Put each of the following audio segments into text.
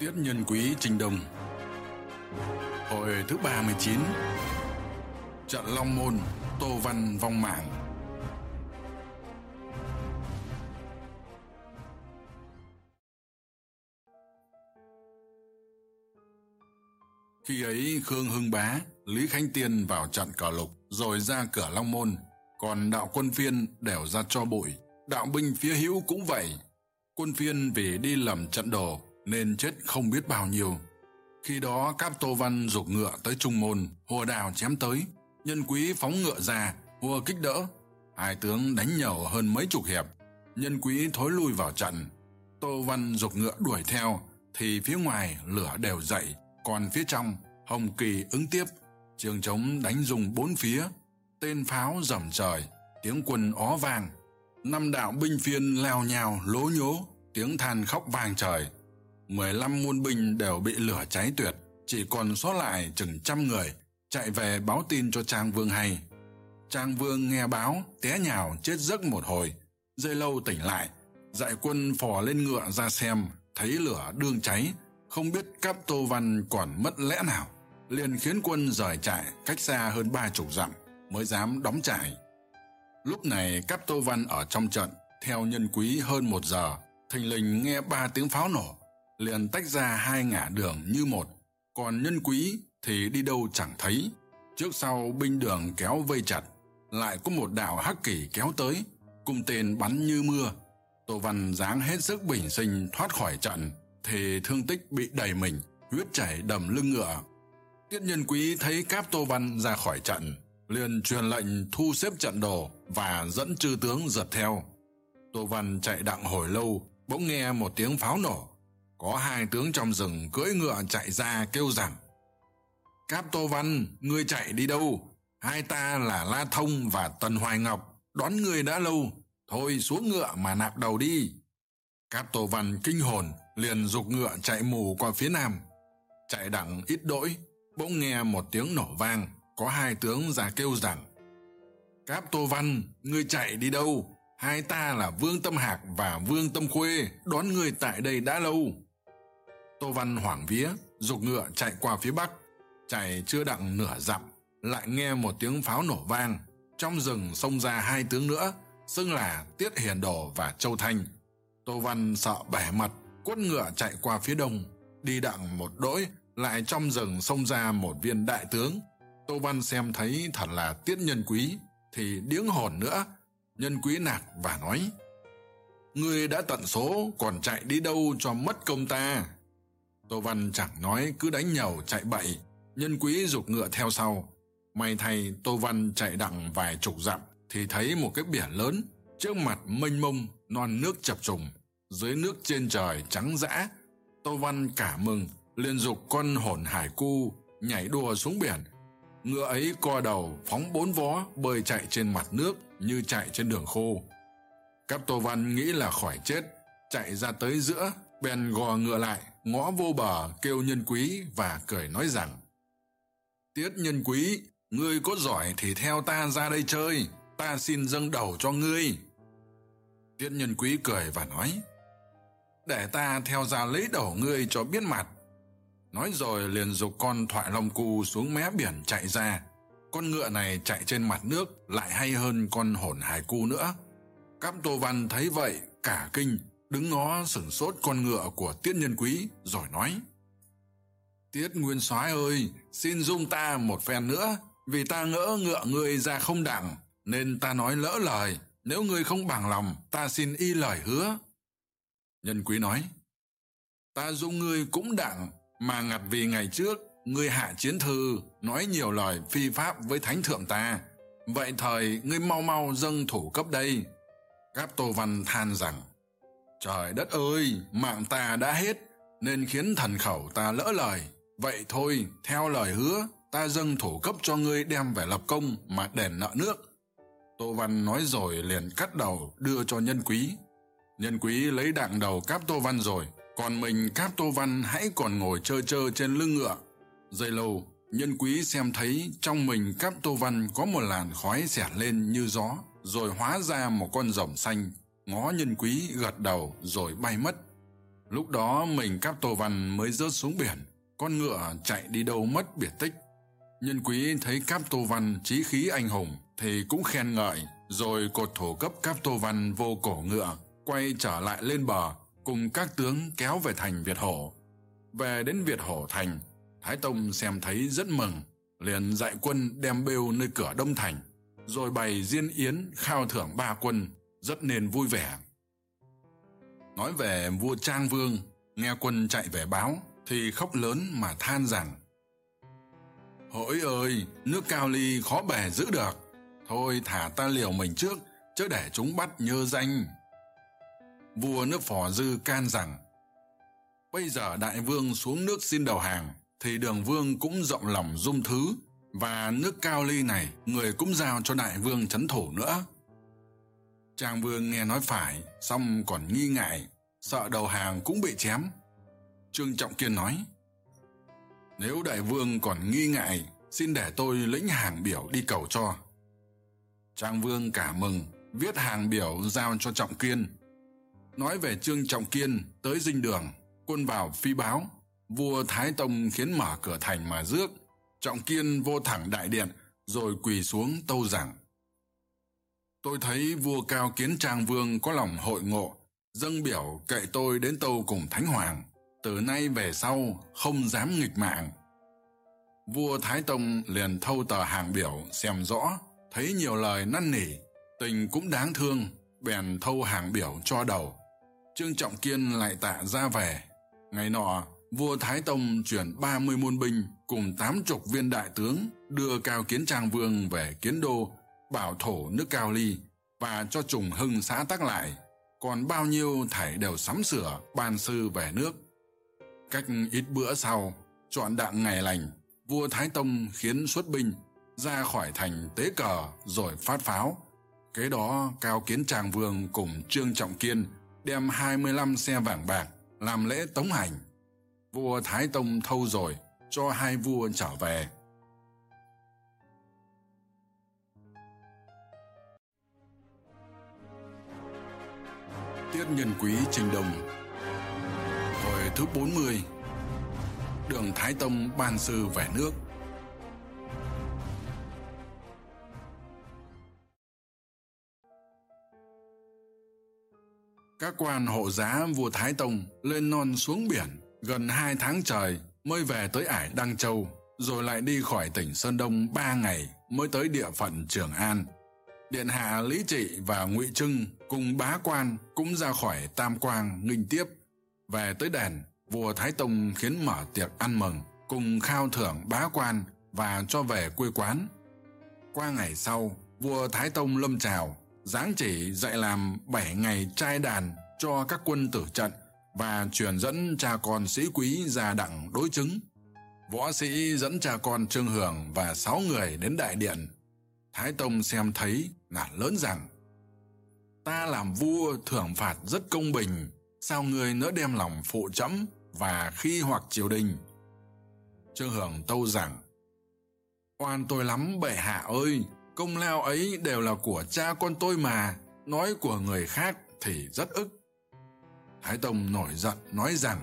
Tiết Nhân Quý Trình Đồng hội thứ 39 Trận Long Môn Tô Văn Vong Mảng Khi ấy Khương Hưng Bá, Lý Khánh Tiên vào trận cờ lục rồi ra cửa Long Môn, còn đạo quân phiên đều ra cho bụi, đạo binh phía hữu cũng vậy. Quân phiên vì đi lầm trận đồ nên chết không biết bao nhiêu. Khi đó, cáp tô văn giục ngựa tới trung môn, hùa đào chém tới. Nhân quý phóng ngựa ra, hùa kích đỡ. Hai tướng đánh nhau hơn mấy chục hiệp. Nhân quý thối lui vào trận. Tô văn giục ngựa đuổi theo, thì phía ngoài lửa đều dậy, còn phía trong, hồng kỳ ứng tiếp. Trường trống đánh dùng bốn phía. Tên pháo rầm trời, tiếng quân ó vàng năm đạo binh phiên leo nhào, lố nhố, tiếng than khóc vàng trời. 15 muôn binh đều bị lửa cháy tuyệt, chỉ còn sót lại chừng trăm người, chạy về báo tin cho Trang Vương hay. Trang Vương nghe báo, té nhào chết giấc một hồi, dây lâu tỉnh lại, dại quân phò lên ngựa ra xem, thấy lửa đương cháy, không biết cáp tô văn còn mất lẽ nào, liền khiến quân rời trại cách xa hơn ba chục dặm, mới dám đóng trại. Lúc này cáp tô văn ở trong trận, theo nhân quý hơn một giờ, thình lình nghe ba tiếng pháo nổ, liền tách ra hai ngã đường như một, còn nhân quý thì đi đâu chẳng thấy. Trước sau binh đường kéo vây chặt, lại có một đạo hắc kỷ kéo tới, cùng tên bắn như mưa. Tô văn dáng hết sức bình sinh thoát khỏi trận, thì thương tích bị đầy mình, huyết chảy đầm lưng ngựa. Tiết nhân quý thấy cáp tô văn ra khỏi trận, liền truyền lệnh thu xếp trận đồ và dẫn chư tướng giật theo. Tô văn chạy đặng hồi lâu, bỗng nghe một tiếng pháo nổ có hai tướng trong rừng cưỡi ngựa chạy ra kêu rằng, cáp tô văn, ngươi chạy đi đâu? Hai ta là la thông và tần hoài ngọc, đón ngươi đã lâu. Thôi xuống ngựa mà nạp đầu đi. Cáp tô văn kinh hồn, liền dục ngựa chạy mù qua phía nam. Chạy đặng ít đỗi, bỗng nghe một tiếng nổ vang, có hai tướng ra kêu rằng, cáp tô văn, ngươi chạy đi đâu? Hai ta là vương tâm hạc và vương tâm khuê, đón ngươi tại đây đã lâu tô văn hoảng vía, dục ngựa chạy qua phía bắc. Chạy chưa đặng nửa dặm, lại nghe một tiếng pháo nổ vang. Trong rừng xông ra hai tướng nữa, xưng là tiết hiền đồ và châu thanh. Tô văn sợ bẻ mặt, quất ngựa chạy qua phía đông. Đi đặng một đỗi, lại trong rừng xông ra một viên đại tướng. Tô văn xem thấy thật là tiết nhân quý, thì điếng hồn nữa. Nhân quý nạt và nói, ngươi đã tận số còn chạy đi đâu cho mất công ta? Tô Văn chẳng nói cứ đánh nhầu chạy bậy, nhân quý dục ngựa theo sau. May thay Tô Văn chạy đặng vài chục dặm thì thấy một cái biển lớn, trước mặt mênh mông, non nước chập trùng, dưới nước trên trời trắng dã. Tô Văn cả mừng, liền dục con hồn hải cu, nhảy đùa xuống biển. Ngựa ấy co đầu, phóng bốn vó, bơi chạy trên mặt nước như chạy trên đường khô. Các Tô Văn nghĩ là khỏi chết, chạy ra tới giữa, bèn gò ngựa lại, ngõ vô bờ kêu nhân quý và cười nói rằng, tiết nhân quý, ngươi có giỏi thì theo ta ra đây chơi, ta xin dâng đầu cho ngươi. Tiết nhân quý cười và nói, để ta theo ra lấy đầu ngươi cho biết mặt. Nói rồi liền dục con thoại long cu xuống mé biển chạy ra. Con ngựa này chạy trên mặt nước lại hay hơn con hổn hải cu nữa. Cáp tô văn thấy vậy cả kinh đứng ngó sửng sốt con ngựa của tiết nhân quý, rồi nói, tiết nguyên soái ơi, xin dung ta một phen nữa. Vì ta ngỡ ngựa người ra không đặng nên ta nói lỡ lời. Nếu người không bằng lòng, ta xin y lời hứa. Nhân quý nói, ta dung người cũng đặng mà ngặt vì ngày trước người hạ chiến thư, nói nhiều lời phi pháp với thánh thượng ta. Vậy thời, ngươi mau mau dâng thủ cấp đây. Cáp tô văn than rằng trời đất ơi, mạng ta đã hết, nên khiến thần khẩu ta lỡ lời. Vậy thôi, theo lời hứa, ta dâng thổ cấp cho ngươi đem về lập công mà đền nợ nước. Tô văn nói rồi liền cắt đầu đưa cho nhân quý. Nhân quý lấy đạng đầu cáp tô văn rồi, còn mình cáp tô văn hãy còn ngồi trơ trơ trên lưng ngựa. Dây lâu, nhân quý xem thấy trong mình cáp tô văn có một làn khói xẻt lên như gió, rồi hóa ra một con rồng xanh ngó nhân quý gật đầu rồi bay mất. Lúc đó mình cáp tô văn mới rớt xuống biển, con ngựa chạy đi đâu mất biệt tích. Nhân quý thấy cáp tô văn trí khí anh hùng thì cũng khen ngợi, rồi cột thổ cấp cáp tô văn vô cổ ngựa, quay trở lại lên bờ, cùng các tướng kéo về thành việt hổ về đến việt hổ thành, thái tông xem thấy rất mừng, liền dạy quân đem bêu nơi cửa đông thành, rồi bày diên yến khao thưởng ba quân rất nên vui vẻ. Nói về vua Trang Vương, nghe quân chạy về báo, thì khóc lớn mà than rằng Hỡi ơi, nước cao ly khó bề giữ được, thôi thả ta liều mình trước, chứ để chúng bắt nhơ danh. Vua nước phò dư can rằng Bây giờ đại vương xuống nước xin đầu hàng, thì đường vương cũng rộng lòng dung thứ, và nước cao ly này người cũng giao cho đại vương chấn thủ nữa trang vương nghe nói phải, xong còn nghi ngại, sợ đầu hàng cũng bị chém. Trương Trọng Kiên nói, Nếu đại vương còn nghi ngại, xin để tôi lĩnh hàng biểu đi cầu cho. Trang Vương cả mừng, viết hàng biểu giao cho Trọng Kiên. Nói về Trương Trọng Kiên tới dinh đường, quân vào phi báo, vua Thái Tông khiến mở cửa thành mà rước. Trọng Kiên vô thẳng đại điện, rồi quỳ xuống tâu rằng tôi thấy vua cao kiến trang vương có lòng hội ngộ, dâng biểu kệ tôi đến tâu cùng thánh hoàng. Từ nay về sau, không dám nghịch mạng. Vua thái tông liền thâu tờ hàng biểu xem rõ, thấy nhiều lời năn nỉ, tình cũng đáng thương, bèn thâu hàng biểu cho đầu. Trương trọng kiên lại tạ ra về. Ngày nọ, vua thái tông chuyển ba mươi môn binh cùng tám chục viên đại tướng đưa cao kiến trang vương về kiến đô bảo thổ nước cao ly và cho trùng hưng xã tắc lại, còn bao nhiêu thảy đều sắm sửa, ban sư về nước. Cách ít bữa sau, chọn đặng ngày lành, vua thái tông khiến xuất binh, ra khỏi thành tế cờ rồi phát pháo. Kế đó, cao kiến tràng vương cùng trương trọng kiên đem hai mươi lăm xe vàng bạc làm lễ tống hành. Vua thái tông thâu rồi, cho hai vua trở về. Tiết nhân quý trình đồng Hồi thứ 40 Đường Thái Tông ban sư về nước Các quan hộ giá vua Thái Tông lên non xuống biển gần hai tháng trời mới về tới ải Đăng Châu, rồi lại đi khỏi tỉnh Sơn Đông ba ngày mới tới địa phận Trường An. Điện hạ Lý Trị và ngụy Trưng cùng bá quan cũng ra khỏi tam quang nghinh tiếp, về tới đền, vua thái tông khiến mở tiệc ăn mừng, cùng khao thưởng bá quan và cho về quê quán. Qua ngày sau, vua thái tông lâm trào, giáng chỉ dạy làm bảy ngày trai đàn cho các quân tử trận và truyền dẫn cha con sĩ quý ra đặng đối chứng. Võ sĩ dẫn cha con trương hưởng và sáu người đến đại điện. Thái tông xem thấy là lớn rằng ta làm vua thưởng phạt rất công bình, sao người nỡ đem lòng phụ chấm và khi hoặc triều đình? Trương hưởng tâu rằng, oan tôi lắm, bệ hạ ơi, công lao ấy đều là của cha con tôi mà, nói của người khác thì rất ức. Thái tông nổi giận, nói rằng,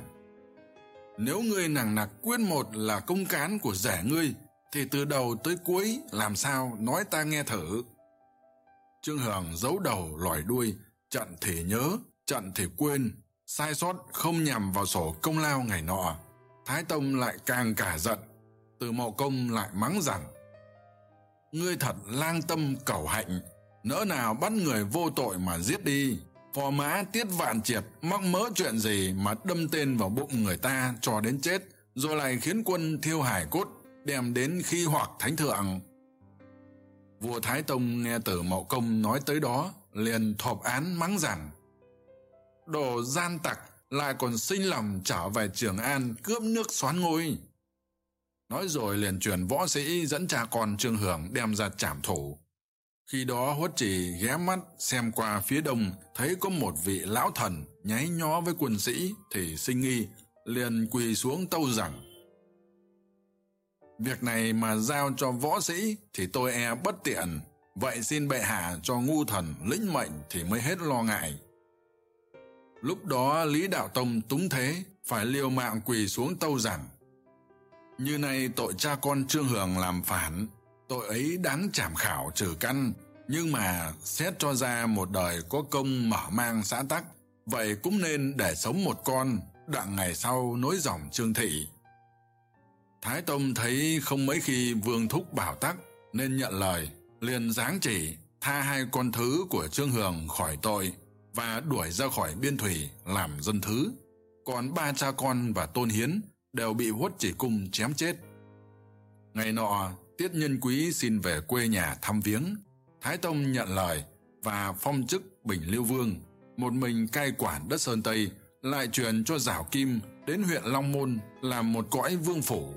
nếu ngươi nàng nặc quyết một là công cán của rẻ ngươi, thì từ đầu tới cuối làm sao nói ta nghe thử? trương hường giấu đầu lòi đuôi, chặn thể nhớ, chặn thể quên, sai sót không nhằm vào sổ công lao ngày nọ. Thái tông lại càng cả giận, từ mộ công lại mắng rằng, ngươi thật lang tâm cẩu hạnh, nỡ nào bắt người vô tội mà giết đi, phò mã tiết vạn triệt, mắc mớ chuyện gì mà đâm tên vào bụng người ta cho đến chết, rồi lại khiến quân thiêu hải cốt, đem đến khi hoặc thánh thượng vua thái tông nghe tử mậu công nói tới đó, liền thộp án mắng rằng, đồ gian tặc lại còn sinh lòng trở về trường an cướp nước xoán ngôi. Nói rồi liền truyền võ sĩ dẫn cha con trương hưởng đem ra trảm thủ khi đó huất chỉ ghé mắt xem qua phía đông, thấy có một vị lão thần nháy nhó với quân sĩ thì sinh nghi, liền quỳ xuống tâu rằng Việc này mà giao cho võ sĩ thì tôi e bất tiện, vậy xin bệ hạ cho ngu thần lĩnh mệnh thì mới hết lo ngại. Lúc đó Lý Đạo Tông túng thế, phải liều mạng quỳ xuống tâu rằng Như này tội cha con Trương Hường làm phản, tội ấy đáng trảm khảo trừ căn, nhưng mà xét cho ra một đời có công mở mang xã tắc, vậy cũng nên để sống một con, đặng ngày sau nối dòng Trương Thị. Thái Tông thấy không mấy khi Vương Thúc bảo tắc, nên nhận lời, liền giáng chỉ, tha hai con thứ của Trương Hường khỏi tội và đuổi ra khỏi biên thủy làm dân thứ. Còn ba cha con và Tôn Hiến đều bị huất chỉ cung chém chết. Ngày nọ, Tiết Nhân Quý xin về quê nhà thăm viếng. Thái Tông nhận lời và phong chức Bình Liêu Vương, một mình cai quản đất Sơn Tây, lại truyền cho Giảo Kim đến huyện Long Môn làm một cõi vương phủ